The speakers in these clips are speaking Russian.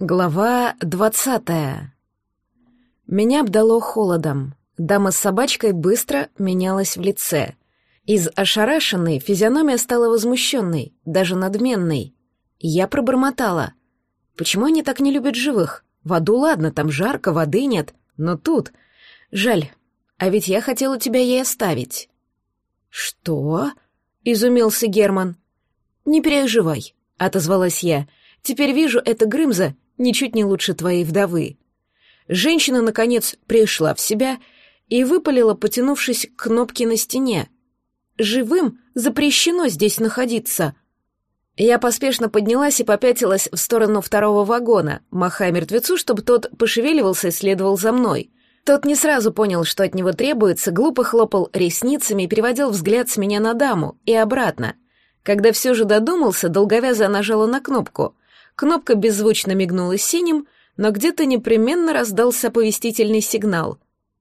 Глава двадцатая. Меня обдало холодом. Дама с собачкой быстро менялась в лице. Из ошарашенной физиономия стала возмущенной, даже надменной. Я пробормотала. Почему они так не любят живых? В аду ладно, там жарко, воды нет, но тут... Жаль, а ведь я хотела тебя ей оставить. Что? Изумился Герман. Не переживай, отозвалась я. Теперь вижу, это Грымза ничуть не лучше твоей вдовы. Женщина, наконец, пришла в себя и выпалила, потянувшись к кнопке на стене. «Живым запрещено здесь находиться!» Я поспешно поднялась и попятилась в сторону второго вагона, махая мертвецу, чтобы тот пошевеливался и следовал за мной. Тот не сразу понял, что от него требуется, глупо хлопал ресницами и переводил взгляд с меня на даму и обратно. Когда все же додумался, долговязая нажала на кнопку. Кнопка беззвучно мигнула синим, но где-то непременно раздался оповестительный сигнал.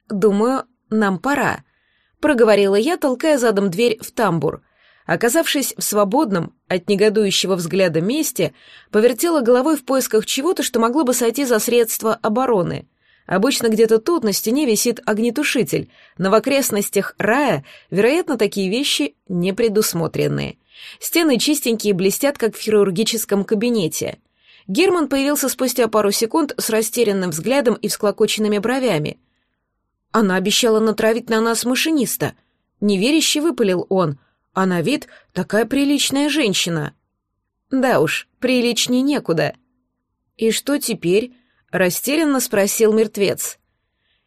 «Думаю, нам пора», — проговорила я, толкая задом дверь в тамбур. Оказавшись в свободном, от негодующего взгляда месте, повертела головой в поисках чего-то, что могло бы сойти за средство обороны. Обычно где-то тут на стене висит огнетушитель, но в окрестностях рая, вероятно, такие вещи не предусмотренные. Стены чистенькие блестят, как в хирургическом кабинете. Герман появился спустя пару секунд с растерянным взглядом и всклокоченными бровями. «Она обещала натравить на нас машиниста», — неверяще выпалил он, а на вид такая приличная женщина. «Да уж, приличней некуда». «И что теперь?» — растерянно спросил мертвец.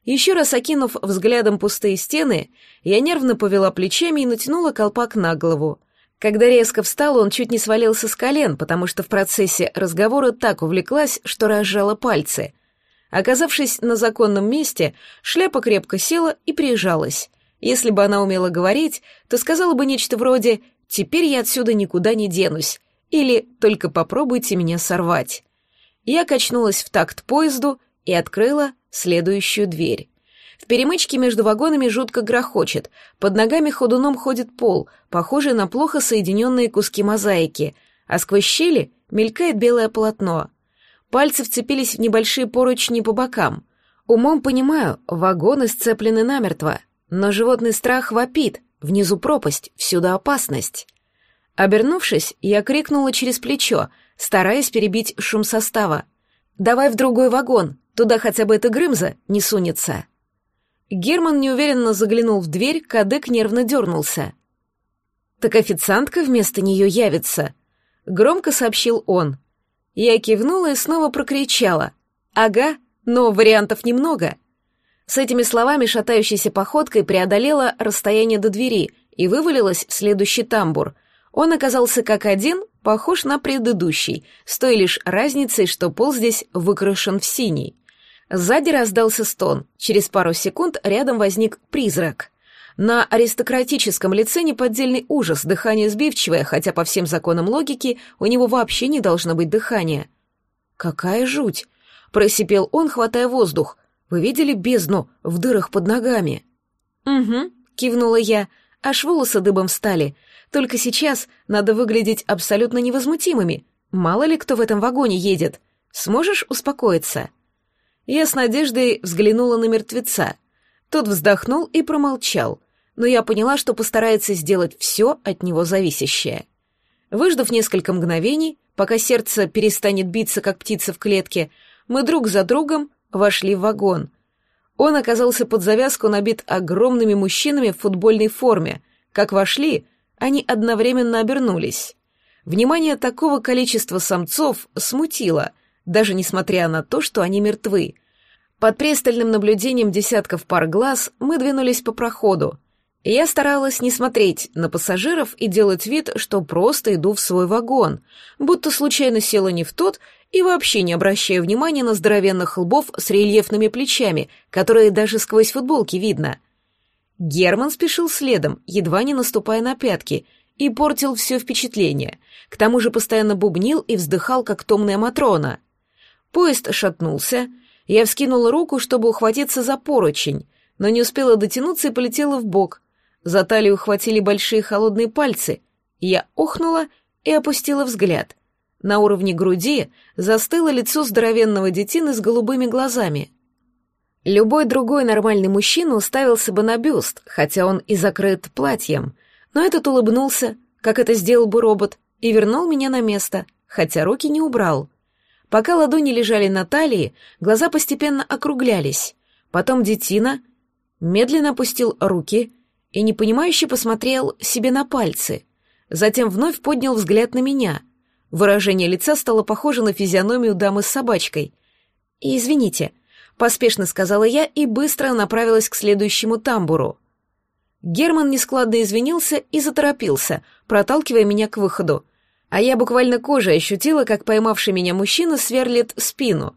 Еще раз окинув взглядом пустые стены, я нервно повела плечами и натянула колпак на голову. Когда резко встал, он чуть не свалился с колен, потому что в процессе разговора так увлеклась, что разжала пальцы. Оказавшись на законном месте, шляпа крепко села и прижалась. Если бы она умела говорить, то сказала бы нечто вроде «теперь я отсюда никуда не денусь» или «только попробуйте меня сорвать». Я качнулась в такт поезду и открыла следующую дверь. В перемычке между вагонами жутко грохочет, под ногами ходуном ходит пол, похожий на плохо соединенные куски мозаики, а сквозь щели мелькает белое полотно. Пальцы вцепились в небольшие поручни по бокам. Умом понимаю, вагоны сцеплены намертво, но животный страх вопит, внизу пропасть, всюду опасность. Обернувшись, я крикнула через плечо, стараясь перебить шум состава. «Давай в другой вагон, туда хотя бы эта Грымза не сунется». Герман неуверенно заглянул в дверь, кадык нервно дернулся. «Так официантка вместо нее явится», — громко сообщил он. Я кивнула и снова прокричала. «Ага, но вариантов немного». С этими словами шатающейся походкой преодолела расстояние до двери и вывалилась в следующий тамбур. Он оказался как один, похож на предыдущий, с той лишь разницей, что пол здесь выкрашен в синий. Сзади раздался стон. Через пару секунд рядом возник призрак. На аристократическом лице неподдельный ужас, дыхание сбивчивое, хотя по всем законам логики у него вообще не должно быть дыхания. «Какая жуть!» — просипел он, хватая воздух. «Вы видели бездну в дырах под ногами?» «Угу», — кивнула я, аж волосы дыбом встали. «Только сейчас надо выглядеть абсолютно невозмутимыми. Мало ли кто в этом вагоне едет. Сможешь успокоиться?» Я с надеждой взглянула на мертвеца. Тот вздохнул и промолчал, но я поняла, что постарается сделать все от него зависящее. Выждав несколько мгновений, пока сердце перестанет биться, как птица в клетке, мы друг за другом вошли в вагон. Он оказался под завязку набит огромными мужчинами в футбольной форме. Как вошли, они одновременно обернулись. Внимание такого количества самцов смутило, даже несмотря на то, что они мертвы. Под пристальным наблюдением десятков пар глаз мы двинулись по проходу. Я старалась не смотреть на пассажиров и делать вид, что просто иду в свой вагон, будто случайно села не в тот и вообще не обращая внимания на здоровенных лбов с рельефными плечами, которые даже сквозь футболки видно. Герман спешил следом, едва не наступая на пятки, и портил все впечатление. К тому же постоянно бубнил и вздыхал, как томная Матрона. Поезд шатнулся, я вскинула руку, чтобы ухватиться за поручень, но не успела дотянуться и полетела в бок. За талию ухватили большие холодные пальцы. Я охнула и опустила взгляд. На уровне груди застыло лицо здоровенного детины с голубыми глазами. Любой другой нормальный мужчина уставился бы на бюст, хотя он и закрыт платьем, но этот улыбнулся, как это сделал бы робот, и вернул меня на место, хотя руки не убрал. Пока ладони лежали на талии, глаза постепенно округлялись. Потом детина медленно опустил руки и непонимающе посмотрел себе на пальцы. Затем вновь поднял взгляд на меня. Выражение лица стало похоже на физиономию дамы с собачкой. И «Извините», — поспешно сказала я и быстро направилась к следующему тамбуру. Герман нескладно извинился и заторопился, проталкивая меня к выходу. А я буквально кожей ощутила, как поймавший меня мужчина сверлит спину.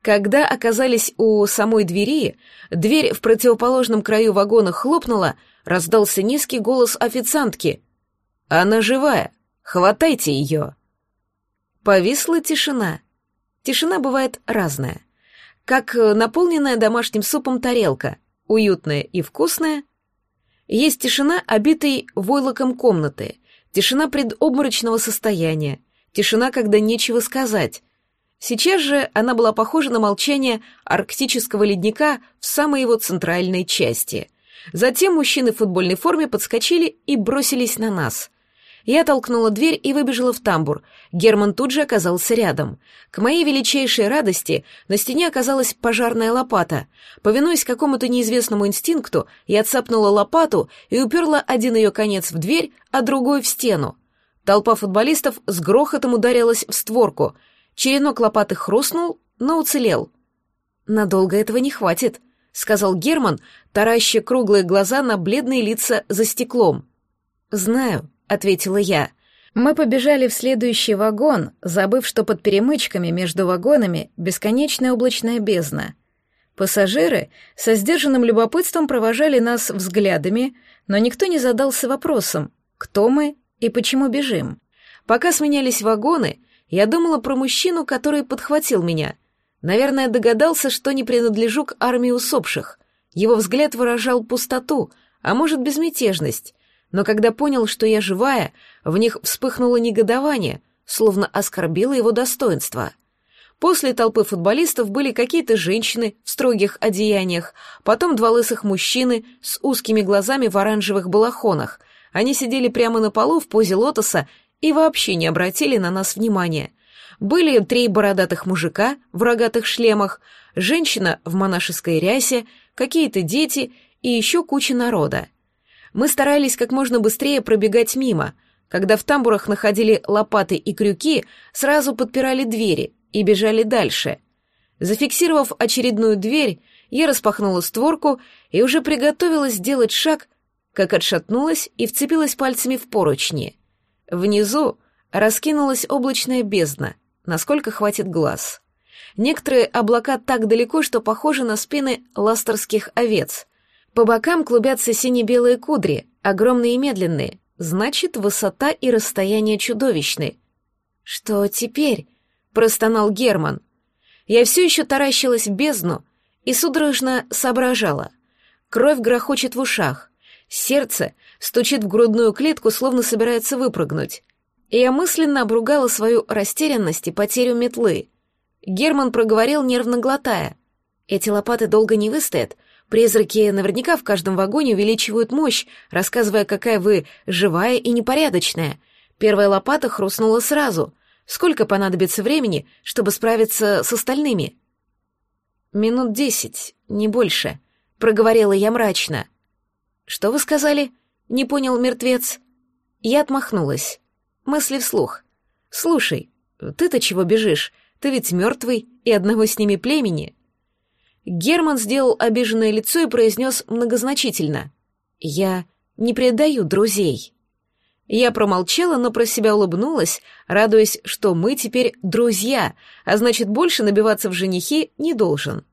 Когда оказались у самой двери, дверь в противоположном краю вагона хлопнула, раздался низкий голос официантки. «Она живая! Хватайте ее!» Повисла тишина. Тишина бывает разная. Как наполненная домашним супом тарелка, уютная и вкусная. Есть тишина, обитой войлоком комнаты, тишина предобморочного состояния, тишина, когда нечего сказать. Сейчас же она была похожа на молчание арктического ледника в самой его центральной части. Затем мужчины в футбольной форме подскочили и бросились на нас. Я толкнула дверь и выбежала в тамбур. Герман тут же оказался рядом. К моей величайшей радости на стене оказалась пожарная лопата. Повинуясь какому-то неизвестному инстинкту, я цапнула лопату и уперла один ее конец в дверь, а другой в стену. Толпа футболистов с грохотом ударилась в створку. Черенок лопаты хрустнул, но уцелел. «Надолго этого не хватит», — сказал Герман, тараща круглые глаза на бледные лица за стеклом. «Знаю», — ответила я. Мы побежали в следующий вагон, забыв, что под перемычками между вагонами бесконечная облачная бездна. Пассажиры со сдержанным любопытством провожали нас взглядами, но никто не задался вопросом, кто мы и почему бежим. Пока сменялись вагоны, я думала про мужчину, который подхватил меня. Наверное, догадался, что не принадлежу к армии усопших. Его взгляд выражал пустоту, а может, безмятежность, но когда понял, что я живая, в них вспыхнуло негодование, словно оскорбило его достоинство. После толпы футболистов были какие-то женщины в строгих одеяниях, потом два лысых мужчины с узкими глазами в оранжевых балахонах. Они сидели прямо на полу в позе лотоса и вообще не обратили на нас внимания. Были три бородатых мужика в рогатых шлемах, женщина в монашеской рясе, какие-то дети и еще куча народа. Мы старались как можно быстрее пробегать мимо. Когда в тамбурах находили лопаты и крюки, сразу подпирали двери и бежали дальше. Зафиксировав очередную дверь, я распахнула створку и уже приготовилась сделать шаг, как отшатнулась и вцепилась пальцами в поручни. Внизу раскинулась облачная бездна, насколько хватит глаз. Некоторые облака так далеко, что похожи на спины ластерских овец. По бокам клубятся сине-белые кудри, огромные и медленные. Значит, высота и расстояние чудовищны. «Что теперь?» — простонал Герман. Я все еще таращилась в бездну и судорожно соображала. Кровь грохочет в ушах. Сердце стучит в грудную клетку, словно собирается выпрыгнуть. И я мысленно обругала свою растерянность и потерю метлы. Герман проговорил, нервно глотая. «Эти лопаты долго не выстоят, Призраки наверняка в каждом вагоне увеличивают мощь, рассказывая, какая вы живая и непорядочная. Первая лопата хрустнула сразу. Сколько понадобится времени, чтобы справиться с остальными? Минут десять, не больше, проговорила я мрачно. Что вы сказали? Не понял мертвец. Я отмахнулась. Мысли вслух. Слушай, ты-то чего бежишь? Ты ведь мертвый и одного с ними племени. Герман сделал обиженное лицо и произнес многозначительно. «Я не предаю друзей». Я промолчала, но про себя улыбнулась, радуясь, что мы теперь друзья, а значит, больше набиваться в женихи не должен.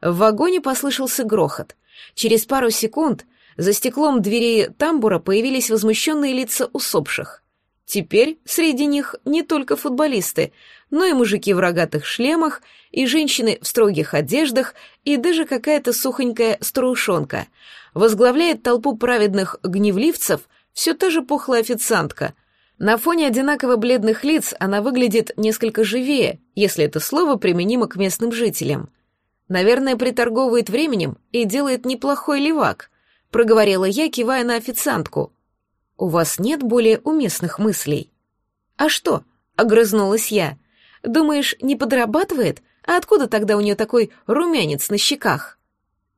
В вагоне послышался грохот. Через пару секунд за стеклом двери тамбура появились возмущенные лица усопших. Теперь среди них не только футболисты, но и мужики в рогатых шлемах, и женщины в строгих одеждах, и даже какая-то сухонькая старушонка. Возглавляет толпу праведных гневливцев все та же пухлая официантка. На фоне одинаково бледных лиц она выглядит несколько живее, если это слово применимо к местным жителям. Наверное, приторговывает временем и делает неплохой левак, проговорила я, кивая на официантку. У вас нет более уместных мыслей? А что? огрызнулась я. Думаешь, не подрабатывает? А откуда тогда у нее такой румянец на щеках?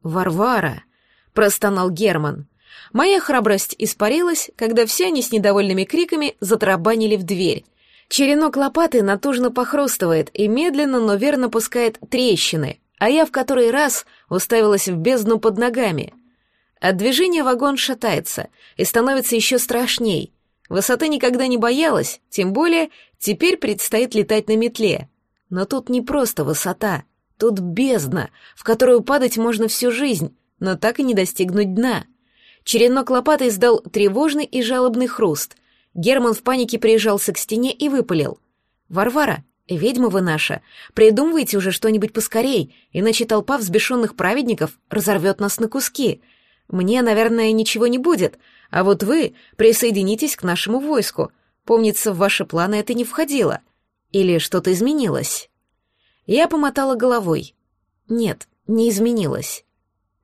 Варвара, простонал Герман. Моя храбрость испарилась, когда все они с недовольными криками затрабанили в дверь. Черенок лопаты натужно похрустывает и медленно, но верно пускает трещины, а я в который раз уставилась в бездну под ногами. От движения вагон шатается и становится еще страшней. Высоты никогда не боялась, тем более теперь предстоит летать на метле. Но тут не просто высота, тут бездна, в которую падать можно всю жизнь, но так и не достигнуть дна — Черенок лопаты издал тревожный и жалобный хруст. Герман в панике прижался к стене и выпалил. «Варвара, ведьма вы наша, придумывайте уже что-нибудь поскорей, иначе толпа взбешенных праведников разорвет нас на куски. Мне, наверное, ничего не будет, а вот вы присоединитесь к нашему войску. Помнится, в ваши планы это не входило. Или что-то изменилось?» Я помотала головой. «Нет, не изменилось.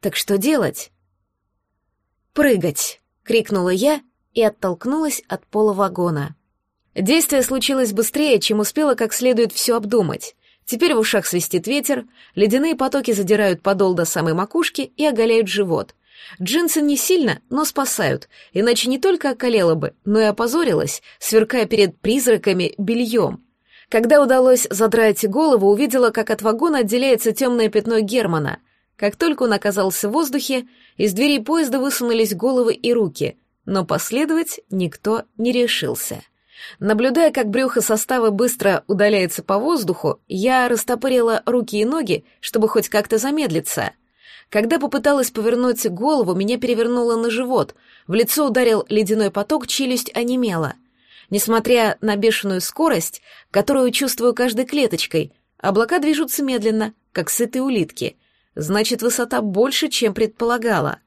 Так что делать?» «Прыгать!» — крикнула я и оттолкнулась от пола вагона. Действие случилось быстрее, чем успела как следует все обдумать. Теперь в ушах свистит ветер, ледяные потоки задирают подол до самой макушки и оголяют живот. Джинсы не сильно, но спасают, иначе не только околела бы, но и опозорилась, сверкая перед призраками бельем. Когда удалось задрать голову, увидела, как от вагона отделяется темное пятно Германа. Как только он оказался в воздухе, из дверей поезда высунулись головы и руки, но последовать никто не решился. Наблюдая, как брюхо состава быстро удаляется по воздуху, я растопырила руки и ноги, чтобы хоть как-то замедлиться. Когда попыталась повернуть голову, меня перевернуло на живот, в лицо ударил ледяной поток, челюсть онемела. Несмотря на бешеную скорость, которую чувствую каждой клеточкой, облака движутся медленно, как сытые улитки — Значит, высота больше, чем предполагала.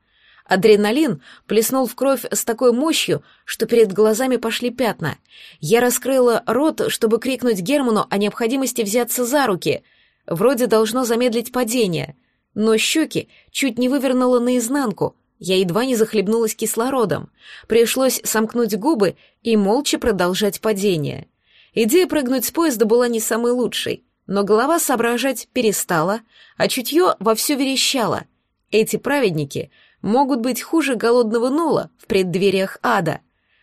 Адреналин плеснул в кровь с такой мощью, что перед глазами пошли пятна. Я раскрыла рот, чтобы крикнуть Герману о необходимости взяться за руки. Вроде должно замедлить падение. Но щеки чуть не вывернуло наизнанку. Я едва не захлебнулась кислородом. Пришлось сомкнуть губы и молча продолжать падение. Идея прыгнуть с поезда была не самой лучшей но голова соображать перестала, а чутье вовсю верещало. Эти праведники могут быть хуже голодного нула в преддвериях ада.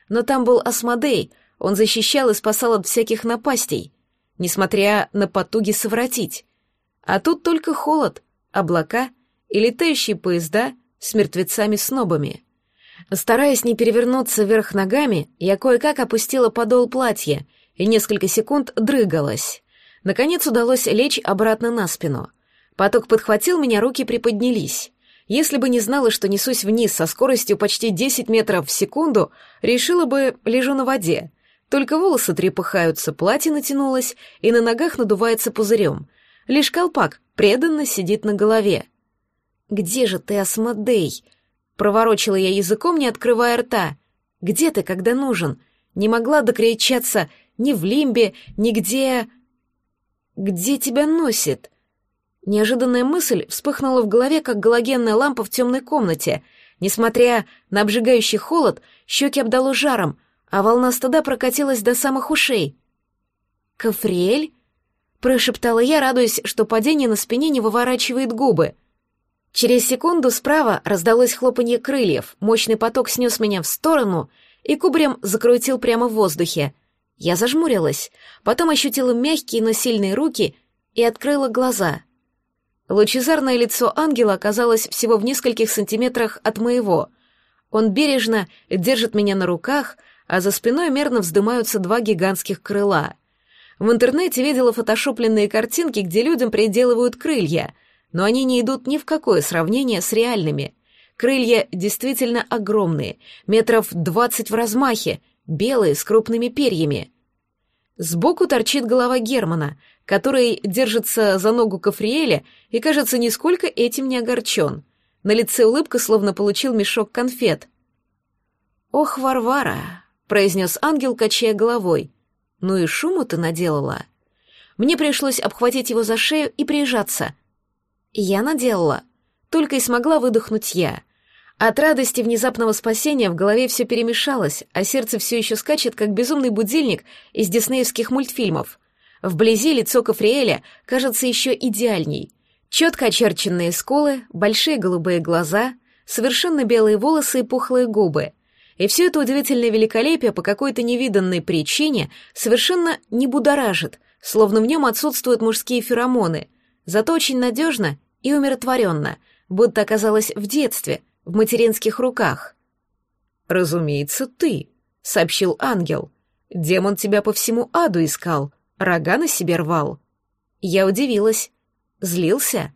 Но там был Асмодей, он защищал и спасал от всяких напастей, несмотря на потуги совратить. А тут только холод, облака и летающие поезда с мертвецами-снобами. Стараясь не перевернуться вверх ногами, я кое-как опустила подол платья и несколько секунд дрыгалась. Наконец удалось лечь обратно на спину. Поток подхватил меня, руки приподнялись. Если бы не знала, что несусь вниз со скоростью почти 10 метров в секунду, решила бы, лежу на воде. Только волосы трепыхаются, платье натянулось, и на ногах надувается пузырем. Лишь колпак преданно сидит на голове. «Где же ты, Асмодей?» Проворочила я языком, не открывая рта. «Где ты, когда нужен?» Не могла докричаться ни в Лимбе, ни где... Где тебя носит?» Неожиданная мысль вспыхнула в голове, как галогенная лампа в темной комнате. Несмотря на обжигающий холод, щеки обдало жаром, а волна стыда прокатилась до самых ушей. «Кафриэль?» — прошептала я, радуясь, что падение на спине не выворачивает губы. Через секунду справа раздалось хлопанье крыльев, мощный поток снес меня в сторону и кубрем закрутил прямо в воздухе — я зажмурилась, потом ощутила мягкие, но сильные руки и открыла глаза. Лучезарное лицо ангела оказалось всего в нескольких сантиметрах от моего. Он бережно держит меня на руках, а за спиной мерно вздымаются два гигантских крыла. В интернете видела фотошопленные картинки, где людям приделывают крылья, но они не идут ни в какое сравнение с реальными. Крылья действительно огромные, метров двадцать в размахе, белые, с крупными перьями. Сбоку торчит голова Германа, который держится за ногу Кафриэля и, кажется, нисколько этим не огорчен. На лице улыбка, словно получил мешок конфет. «Ох, Варвара!» —— произнес ангел, качая головой. «Ну и шуму ты наделала». Мне пришлось обхватить его за шею и прижаться. Я наделала. Только и смогла выдохнуть я. От радости внезапного спасения в голове все перемешалось, а сердце все еще скачет, как безумный будильник из диснеевских мультфильмов. Вблизи лицо Кафриэля кажется еще идеальней. Четко очерченные скулы, большие голубые глаза, совершенно белые волосы и пухлые губы. И все это удивительное великолепие по какой-то невиданной причине совершенно не будоражит, словно в нем отсутствуют мужские феромоны, зато очень надежно и умиротворенно, будто оказалась в детстве, в материнских руках. «Разумеется, ты», — сообщил ангел. «Демон тебя по всему аду искал, рога на себе рвал». Я удивилась. Злился?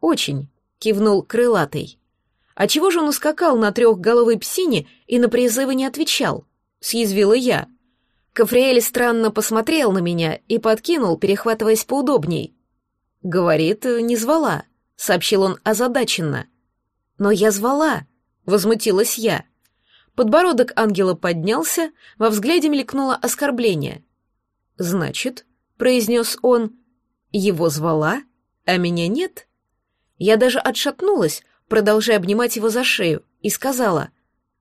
«Очень», — кивнул крылатый. «А чего же он ускакал на трехголовой псине и на призывы не отвечал?» — съязвила я. Кафриэль странно посмотрел на меня и подкинул, перехватываясь поудобней. «Говорит, не звала», — сообщил он озадаченно. «Но я звала», — возмутилась я. Подбородок ангела поднялся, во взгляде мелькнуло оскорбление. «Значит», — произнес он, — «его звала, а меня нет?» Я даже отшатнулась, продолжая обнимать его за шею, и сказала,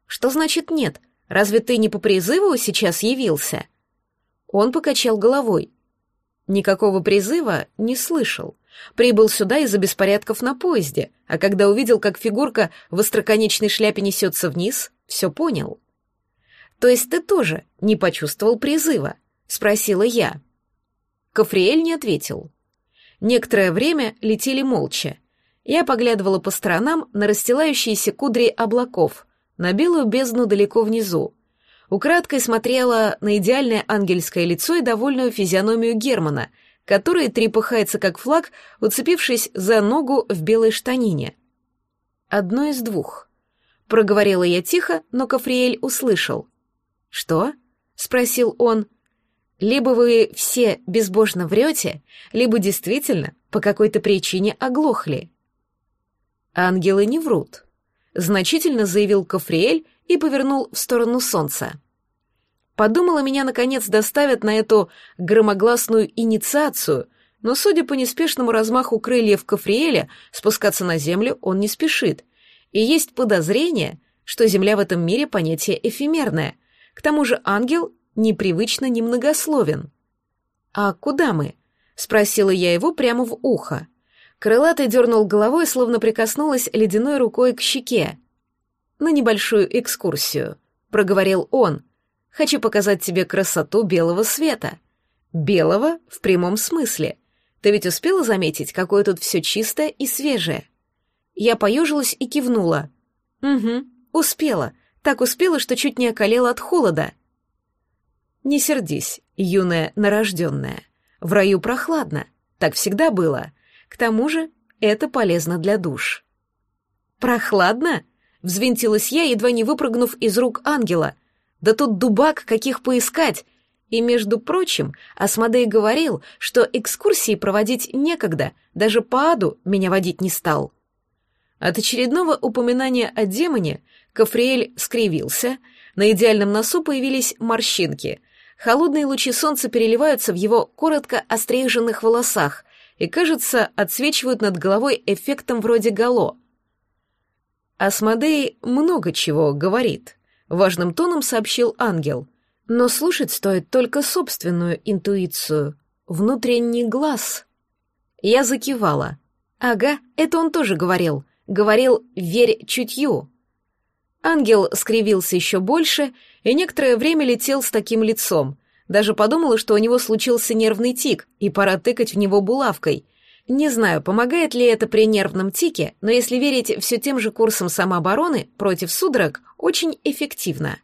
«Что значит нет? Разве ты не по призыву сейчас явился?» Он покачал головой. Никакого призыва не слышал. Прибыл сюда из-за беспорядков на поезде, а когда увидел, как фигурка в остроконечной шляпе несется вниз, все понял. «То есть ты тоже не почувствовал призыва?» — спросила я. Кафриэль не ответил. Некоторое время летели молча. Я поглядывала по сторонам на расстилающиеся кудри облаков, на белую бездну далеко внизу. Украдкой смотрела на идеальное ангельское лицо и довольную физиономию Германа — который трепыхается как флаг, уцепившись за ногу в белой штанине. «Одно из двух», — проговорила я тихо, но Кафриэль услышал. «Что?» — спросил он. «Либо вы все безбожно врете, либо действительно по какой-то причине оглохли». «Ангелы не врут», — значительно заявил Кафриэль и повернул в сторону солнца. Подумала, меня наконец доставят на эту громогласную инициацию, но, судя по неспешному размаху крыльев Кафриэля, спускаться на землю он не спешит. И есть подозрение, что земля в этом мире понятие эфемерное. К тому же ангел непривычно немногословен. «А куда мы?» — спросила я его прямо в ухо. Крылатый дернул головой, словно прикоснулась ледяной рукой к щеке. «На небольшую экскурсию», — проговорил он — Хочу показать тебе красоту белого света. Белого в прямом смысле. Ты ведь успела заметить, какое тут все чистое и свежее? Я поежилась и кивнула. Угу, успела. Так успела, что чуть не околела от холода. Не сердись, юная нарожденная. В раю прохладно. Так всегда было. К тому же это полезно для душ. Прохладно? Взвинтилась я, едва не выпрыгнув из рук ангела. Да тут дубак, каких поискать. И, между прочим, Асмодей говорил, что экскурсии проводить некогда, даже по аду меня водить не стал. От очередного упоминания о демоне Кафриэль скривился, на идеальном носу появились морщинки. Холодные лучи солнца переливаются в его коротко остриженных волосах и, кажется, отсвечивают над головой эффектом вроде гало. Асмодей много чего говорит — важным тоном сообщил ангел. Но слушать стоит только собственную интуицию, внутренний глаз. Я закивала. Ага, это он тоже говорил. Говорил «верь чутью». Ангел скривился еще больше и некоторое время летел с таким лицом. Даже подумала, что у него случился нервный тик, и пора тыкать в него булавкой. Не знаю, помогает ли это при нервном тике, но если верить все тем же курсам самообороны против судорог, очень эффективно.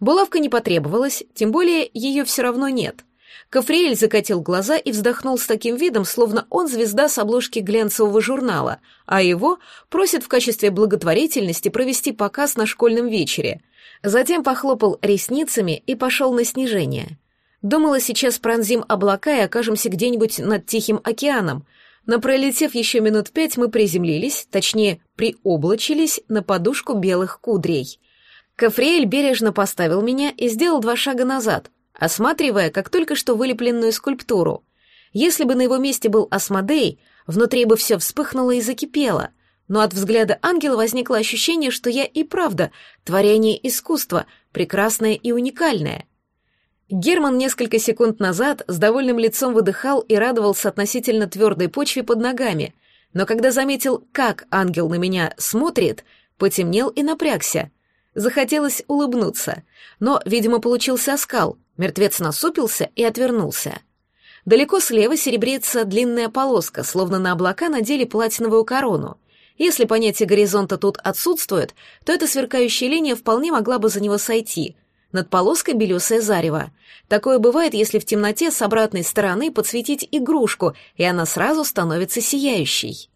Булавка не потребовалась, тем более ее все равно нет. Кафриэль закатил глаза и вздохнул с таким видом, словно он звезда с обложки глянцевого журнала, а его просят в качестве благотворительности провести показ на школьном вечере. Затем похлопал ресницами и пошел на снижение. Думала, сейчас пронзим облака и окажемся где-нибудь над Тихим океаном, но пролетев еще минут пять, мы приземлились, точнее, приоблачились на подушку белых кудрей. Кафриэль бережно поставил меня и сделал два шага назад, осматривая, как только что вылепленную скульптуру. Если бы на его месте был Асмодей, внутри бы все вспыхнуло и закипело, но от взгляда ангела возникло ощущение, что я и правда творение искусства, прекрасное и уникальное. Герман несколько секунд назад с довольным лицом выдыхал и радовался относительно твердой почве под ногами, но когда заметил, как ангел на меня смотрит, потемнел и напрягся. Захотелось улыбнуться, но, видимо, получился оскал, мертвец насупился и отвернулся. Далеко слева серебрится длинная полоска, словно на облака надели платиновую корону. Если понятие горизонта тут отсутствует, то эта сверкающая линия вполне могла бы за него сойти. Над полоской белесое зарево. Такое бывает, если в темноте с обратной стороны подсветить игрушку, и она сразу становится сияющей.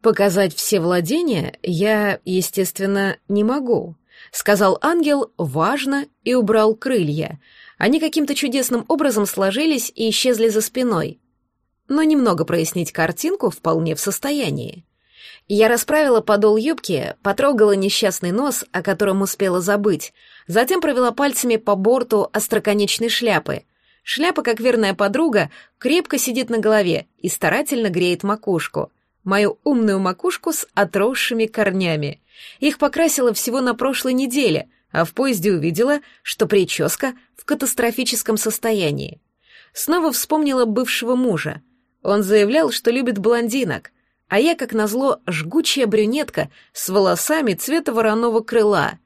Показать все владения я, естественно, не могу, сказал ангел важно и убрал крылья, они каким-то чудесным образом сложились и исчезли за спиной. Но немного прояснить картинку вполне в состоянии. Я расправила подол юбки, потрогала несчастный нос, о котором успела забыть, затем провела пальцами по борту остроконечной шляпы. Шляпа, как верная подруга, крепко сидит на голове и старательно греет макушку. Мою умную макушку с отросшими корнями. Их покрасила всего на прошлой неделе, а в поезде увидела, что прическа в катастрофическом состоянии. Снова вспомнила бывшего мужа. Он заявлял, что любит блондинок, а я, как назло, жгучая брюнетка с волосами цвета вороного крыла.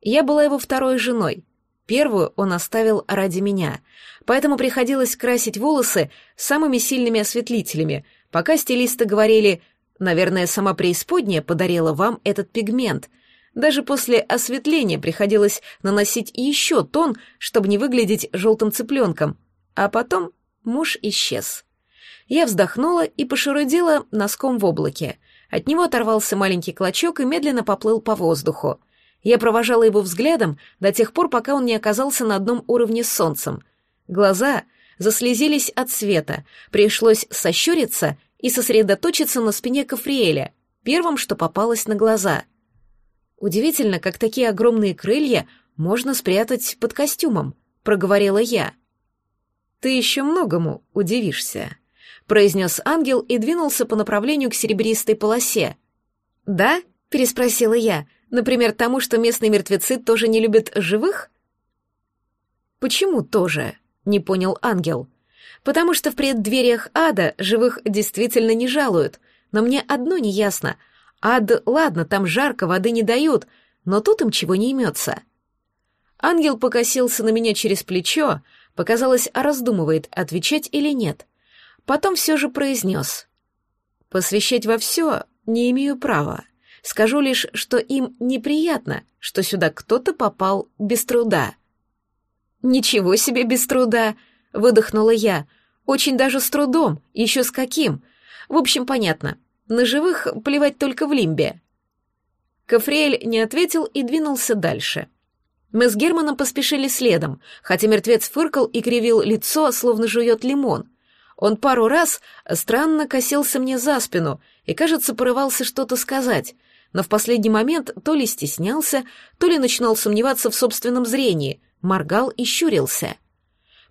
Я была его второй женой. Первую он оставил ради меня, поэтому приходилось красить волосы самыми сильными осветлителями, пока стилисты говорили «Наверное, сама преисподняя подарила вам этот пигмент», даже после осветления приходилось наносить еще тон, чтобы не выглядеть желтым цыпленком. А потом муж исчез. Я вздохнула и пошурудила носком в облаке. От него оторвался маленький клочок и медленно поплыл по воздуху. Я провожала его взглядом до тех пор, пока он не оказался на одном уровне с солнцем. Глаза заслезились от света, пришлось сощуриться и сосредоточиться на спине Кафриэля, первым, что попалось на глаза. Удивительно, как такие огромные крылья можно спрятать под костюмом, проговорила я. Ты еще многому удивишься, произнес ангел и двинулся по направлению к серебристой полосе. Да? переспросила я. Например, тому, что местные мертвецы тоже не любят живых? Почему тоже? не понял ангел. Потому что в преддвериях ада живых действительно не жалуют. Но мне одно не ясно — Ад, ладно, там жарко, воды не дают, но тут им чего не имется. Ангел покосился на меня через плечо, показалось, раздумывает, отвечать или нет. Потом все же произнес. «Посвящать во все не имею права. Скажу лишь, что им неприятно, что сюда кто-то попал без труда». «Ничего себе без труда!» — выдохнула я. «Очень даже с трудом, еще с каким. В общем, понятно. На живых плевать только в лимбе. Кафриэль не ответил и двинулся дальше. Мы с Германом поспешили следом, хотя мертвец фыркал и кривил лицо, словно жует лимон. Он пару раз странно косился мне за спину и, кажется, порывался что-то сказать, но в последний момент то ли стеснялся, то ли начинал сомневаться в собственном зрении, моргал и щурился.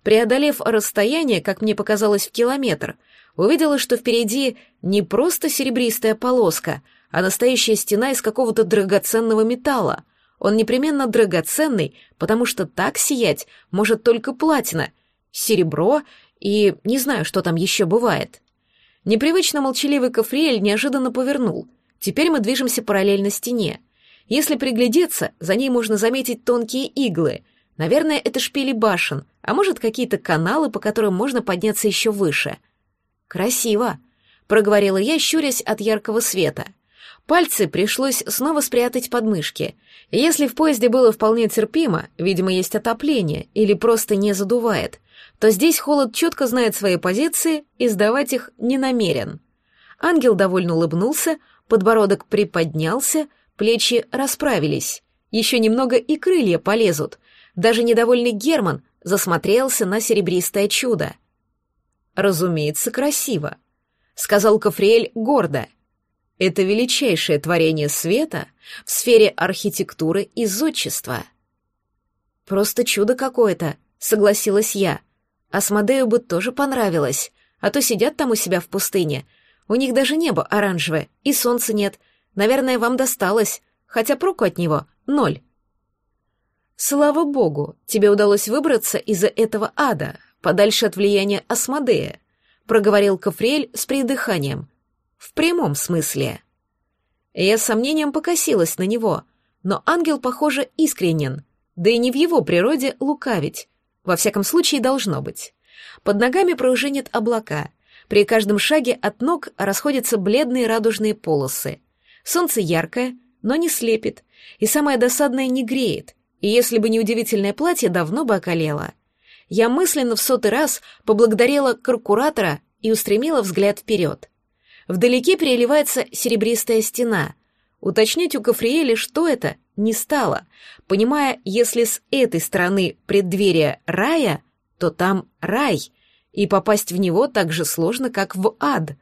Преодолев расстояние, как мне показалось, в километр, увидела, что впереди не просто серебристая полоска, а настоящая стена из какого-то драгоценного металла. Он непременно драгоценный, потому что так сиять может только платина, серебро и не знаю, что там еще бывает. Непривычно молчаливый Кафриэль неожиданно повернул. Теперь мы движемся параллельно стене. Если приглядеться, за ней можно заметить тонкие иглы. Наверное, это шпили башен, а может, какие-то каналы, по которым можно подняться еще выше — «Красиво», — проговорила я, щурясь от яркого света. Пальцы пришлось снова спрятать под мышки. Если в поезде было вполне терпимо, видимо, есть отопление или просто не задувает, то здесь холод четко знает свои позиции и сдавать их не намерен. Ангел довольно улыбнулся, подбородок приподнялся, плечи расправились. Еще немного и крылья полезут. Даже недовольный Герман засмотрелся на серебристое чудо — «Разумеется, красиво», — сказал Кафриэль гордо. Это величайшее творение света в сфере архитектуры и зодчества. Просто чудо какое-то, согласилась я. Асмодею бы тоже понравилось, а то сидят там у себя в пустыне. У них даже небо оранжевое, и солнца нет. Наверное, вам досталось, хотя проку от него ноль. Слава богу, тебе удалось выбраться из этого ада, подальше от влияния Асмодея, проговорил Кафриэль с придыханием. В прямом смысле. Я с сомнением покосилась на него, но ангел, похоже, искренен, да и не в его природе лукавить. Во всяком случае, должно быть. Под ногами пружинят облака. При каждом шаге от ног расходятся бледные радужные полосы. Солнце яркое, но не слепит, и самое досадное не греет, и если бы не удивительное платье, давно бы околело. Я мысленно в сотый раз поблагодарила каркуратора и устремила взгляд вперед. Вдалеке переливается серебристая стена. Уточнять у Кафриэля, что это, не стало, понимая, если с этой стороны преддверия рая, то там рай, и попасть в него так же сложно, как в ад.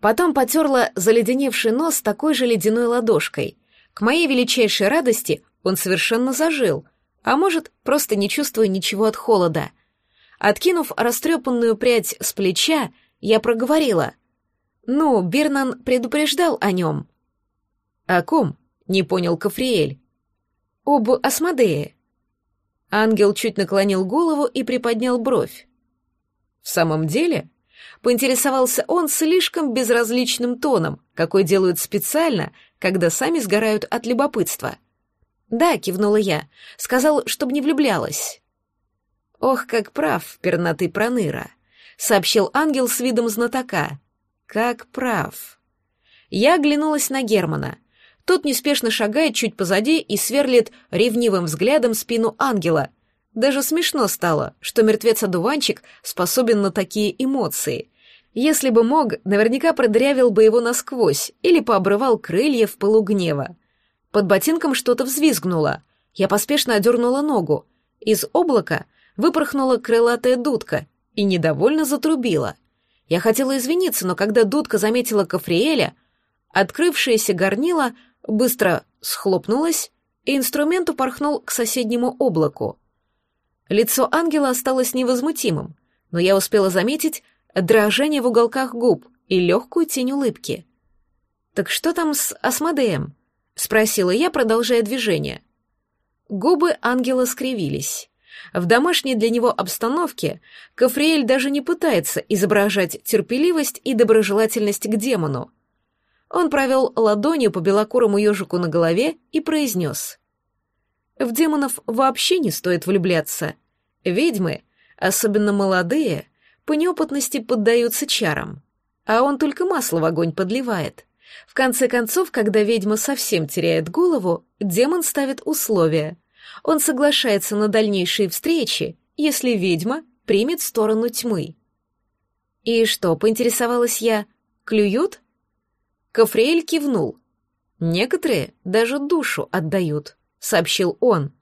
Потом потерла заледеневший нос такой же ледяной ладошкой. К моей величайшей радости он совершенно зажил, а может, просто не чувствуя ничего от холода. Откинув растрепанную прядь с плеча, я проговорила. «Ну, Бирнан предупреждал о нем». «О ком?» — не понял Кафриэль. «Об Асмодее». Ангел чуть наклонил голову и приподнял бровь. «В самом деле?» Поинтересовался он слишком безразличным тоном, какой делают специально, когда сами сгорают от любопытства. «Да», — кивнула я, — сказал, чтобы не влюблялась. «Ох, как прав, пернатый проныра», — сообщил ангел с видом знатока. «Как прав». Я оглянулась на Германа. Тот неспешно шагает чуть позади и сверлит ревнивым взглядом спину ангела. Даже смешно стало, что мертвец-одуванчик способен на такие эмоции. Если бы мог, наверняка продырявил бы его насквозь или пообрывал крылья в пылу гнева. Под ботинком что-то взвизгнуло. Я поспешно одернула ногу. Из облака выпорхнула крылатая дудка и недовольно затрубила. Я хотела извиниться, но когда дудка заметила Кафриэля, открывшееся горнило быстро схлопнулось, и инструмент упорхнул к соседнему облаку. Лицо ангела осталось невозмутимым, но я успела заметить дрожание в уголках губ и легкую тень улыбки. «Так что там с Асмодеем?» — спросила я, продолжая движение. Губы ангела скривились. В домашней для него обстановке Кафриэль даже не пытается изображать терпеливость и доброжелательность к демону. Он провел ладонью по белокурому ежику на голове и произнес. «В демонов вообще не стоит влюбляться. Ведьмы, особенно молодые, по неопытности поддаются чарам, а он только масло в огонь подливает. В конце концов, когда ведьма совсем теряет голову, демон ставит условия. Он соглашается на дальнейшие встречи, если ведьма примет сторону тьмы. «И что?» — поинтересовалась я. «Клюют?» Кафриэль кивнул. «Некоторые даже душу отдают», — сообщил он.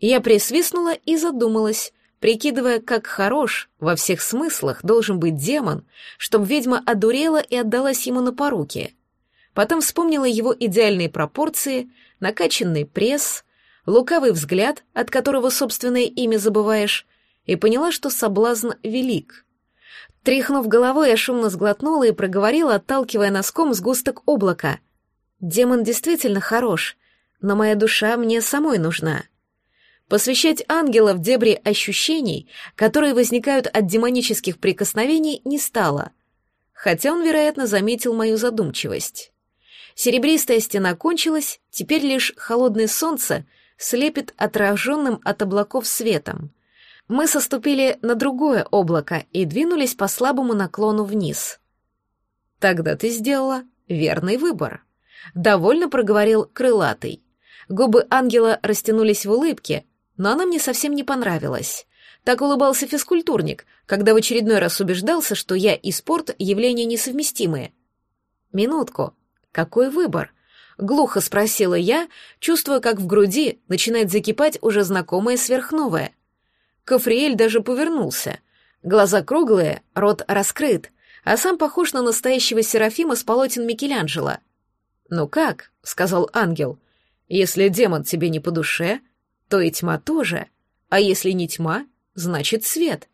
Я присвистнула и задумалась, прикидывая, как хорош во всех смыслах должен быть демон, чтобы ведьма одурела и отдалась ему на поруки. Потом вспомнила его идеальные пропорции, накачанный пресс, лукавый взгляд, от которого собственное имя забываешь, и поняла, что соблазн велик. Тряхнув головой, я шумно сглотнула и проговорила, отталкивая носком сгусток облака. «Демон действительно хорош, но моя душа мне самой нужна». Посвящать ангела в дебри ощущений, которые возникают от демонических прикосновений, не стало, хотя он, вероятно, заметил мою задумчивость. Серебристая стена кончилась, теперь лишь холодное солнце слепит отраженным от облаков светом. Мы соступили на другое облако и двинулись по слабому наклону вниз. «Тогда ты сделала верный выбор», — довольно проговорил крылатый. Губы ангела растянулись в улыбке, но она мне совсем не понравилась. Так улыбался физкультурник, когда в очередной раз убеждался, что я и спорт — явления несовместимые. «Минутку», какой выбор? Глухо спросила я, чувствуя, как в груди начинает закипать уже знакомое сверхновое. Кафриэль даже повернулся. Глаза круглые, рот раскрыт, а сам похож на настоящего Серафима с полотен Микеланджело. «Ну как?» — сказал ангел. «Если демон тебе не по душе, то и тьма тоже. А если не тьма, значит свет.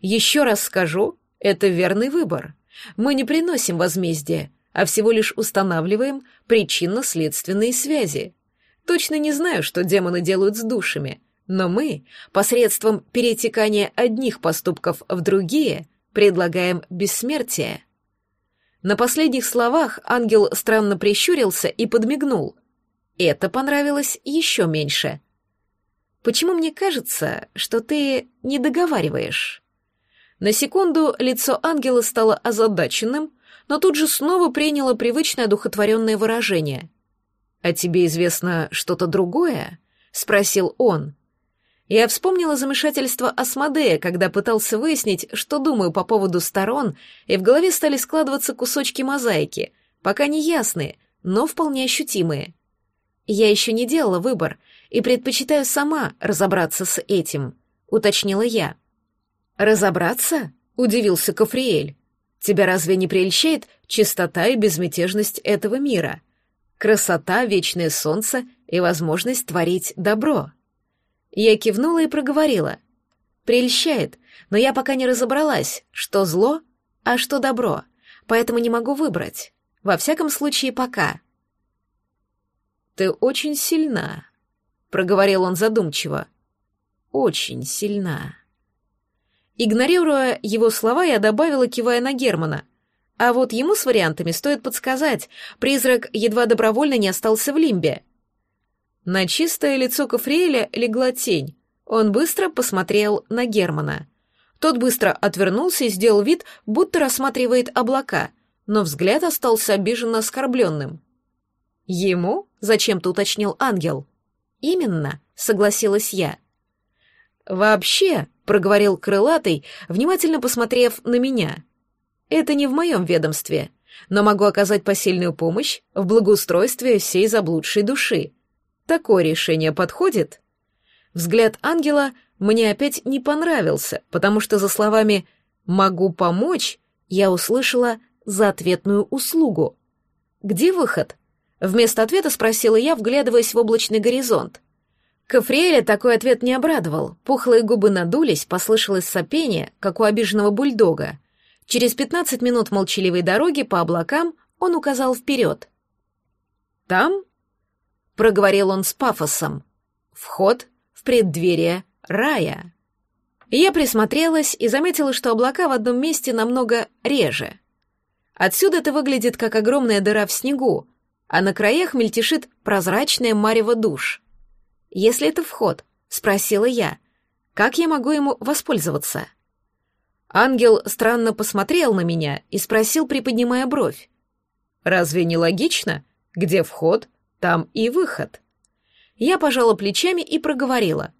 Еще раз скажу, это верный выбор. Мы не приносим возмездия, а всего лишь устанавливаем причинно-следственные связи. Точно не знаю, что демоны делают с душами, но мы, посредством перетекания одних поступков в другие, предлагаем бессмертие. На последних словах ангел странно прищурился и подмигнул. Это понравилось еще меньше. Почему мне кажется, что ты не договариваешь? На секунду лицо ангела стало озадаченным, но тут же снова приняло привычное духотворенное выражение. «А тебе известно что-то другое?» — спросил он. Я вспомнила замешательство Асмодея, когда пытался выяснить, что думаю по поводу сторон, и в голове стали складываться кусочки мозаики, пока не ясные, но вполне ощутимые. Я еще не делала выбор и предпочитаю сама разобраться с этим, уточнила я. Разобраться? удивился Кафриэль. Тебя разве не прельщает чистота и безмятежность этого мира? Красота, вечное солнце и возможность творить добро. Я кивнула и проговорила. Прельщает, но я пока не разобралась, что зло, а что добро, поэтому не могу выбрать. Во всяком случае, пока. «Ты очень сильна», — проговорил он задумчиво. «Очень сильна». Игнорируя его слова, я добавила, кивая на Германа. А вот ему с вариантами стоит подсказать. Призрак едва добровольно не остался в лимбе. На чистое лицо Кафриэля легла тень. Он быстро посмотрел на Германа. Тот быстро отвернулся и сделал вид, будто рассматривает облака, но взгляд остался обиженно оскорбленным. «Ему?» — зачем-то уточнил ангел. «Именно», — согласилась я. «Вообще», — проговорил крылатый, внимательно посмотрев на меня, — «это не в моем ведомстве, но могу оказать посильную помощь в благоустройстве всей заблудшей души. Такое решение подходит? Взгляд ангела мне опять не понравился, потому что за словами «могу помочь» я услышала за ответную услугу. «Где выход?» Вместо ответа спросила я, вглядываясь в облачный горизонт. Кафриэля такой ответ не обрадовал. Пухлые губы надулись, послышалось сопение, как у обиженного бульдога. Через пятнадцать минут молчаливой дороги по облакам он указал вперед. «Там — проговорил он с пафосом. «Вход в преддверие рая». Я присмотрелась и заметила, что облака в одном месте намного реже. Отсюда это выглядит как огромная дыра в снегу, а на краях мельтешит прозрачная марево душ. «Если это вход», — спросила я, — «как я могу ему воспользоваться?» Ангел странно посмотрел на меня и спросил, приподнимая бровь. «Разве не логично? Где вход, там и выход. Я пожала плечами и проговорила.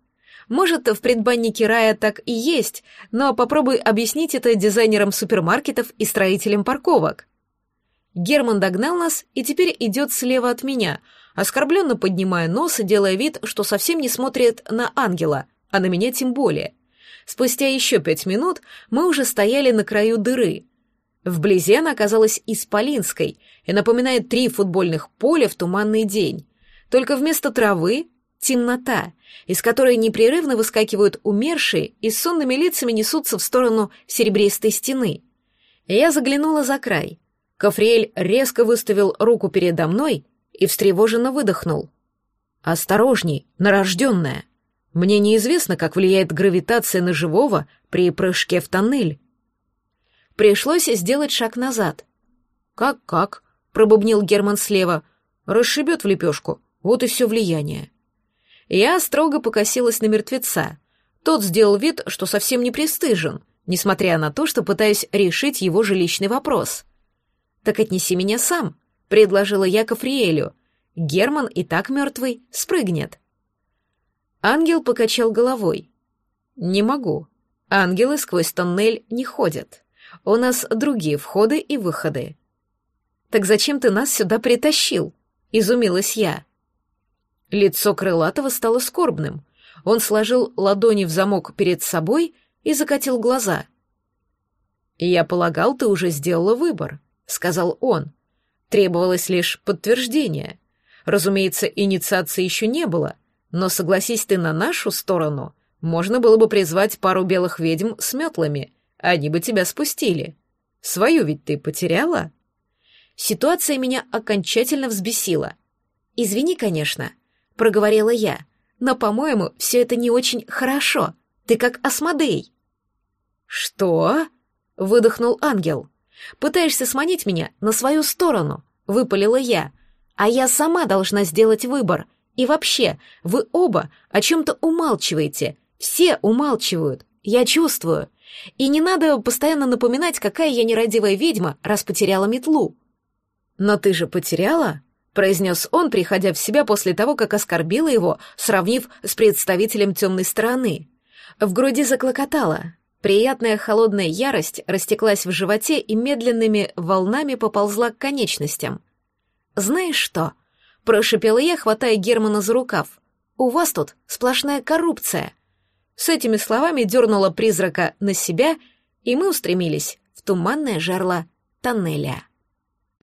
Может, в предбаннике рая так и есть, но попробуй объяснить это дизайнерам супермаркетов и строителям парковок. Герман догнал нас и теперь идет слева от меня, оскорбленно поднимая нос и делая вид, что совсем не смотрит на ангела, а на меня тем более. Спустя еще пять минут мы уже стояли на краю дыры. Вблизи она оказалась исполинской и напоминает три футбольных поля в туманный день. Только вместо травы — темнота, из которой непрерывно выскакивают умершие и с сонными лицами несутся в сторону серебристой стены. Я заглянула за край. Кафриэль резко выставил руку передо мной и встревоженно выдохнул. «Осторожней, нарожденная! Мне неизвестно, как влияет гравитация на живого при прыжке в тоннель». Пришлось сделать шаг назад. «Как-как?» — пробубнил Герман слева. «Расшибет в лепешку. Вот и все влияние». Я строго покосилась на мертвеца. Тот сделал вид, что совсем не пристыжен, несмотря на то, что пытаюсь решить его жилищный вопрос. «Так отнеси меня сам», — предложила я Кафриэлю. «Герман и так мертвый, спрыгнет». Ангел покачал головой. «Не могу. Ангелы сквозь тоннель не ходят». У нас другие входы и выходы. Так зачем ты нас сюда притащил? Изумилась я. Лицо Крылатого стало скорбным. Он сложил ладони в замок перед собой и закатил глаза. «Я полагал, ты уже сделала выбор», — сказал он. Требовалось лишь подтверждение. Разумеется, инициации еще не было, но согласись ты на нашу сторону, можно было бы призвать пару белых ведьм с метлами, они бы тебя спустили. Свою ведь ты потеряла? Ситуация меня окончательно взбесила. «Извини, конечно», — проговорила я, «но, по-моему, все это не очень хорошо. Ты как Асмодей». «Что?» — выдохнул ангел. «Пытаешься сманить меня на свою сторону», — выпалила я. «А я сама должна сделать выбор. И вообще, вы оба о чем-то умалчиваете. Все умалчивают. Я чувствую. И не надо постоянно напоминать, какая я нерадивая ведьма, раз потеряла метлу». «Но ты же потеряла?» — произнес он, приходя в себя после того, как оскорбила его, сравнив с представителем темной стороны. В груди заклокотало. Приятная холодная ярость растеклась в животе и медленными волнами поползла к конечностям. «Знаешь что?» — прошипела я, хватая Германа за рукав. «У вас тут сплошная коррупция». С этими словами дернула призрака на себя, и мы устремились в туманное жерло тоннеля.